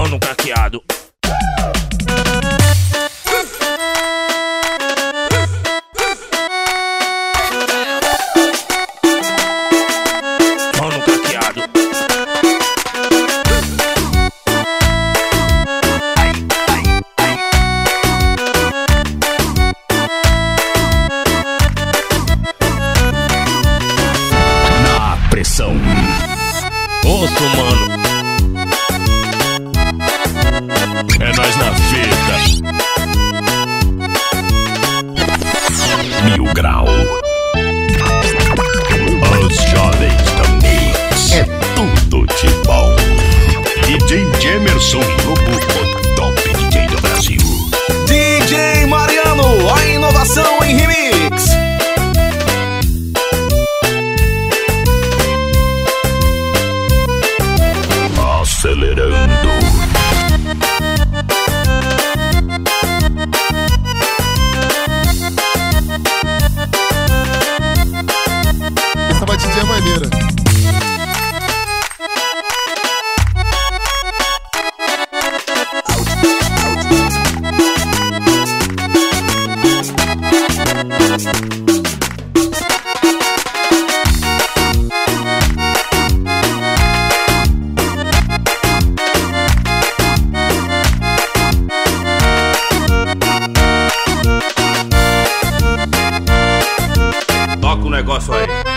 Mano caqueado. Pressão. Osso, mano. É nós na fita. Mil grau. Os jovens do Mix. É tudo de bom. DJ Emerson negócio aí.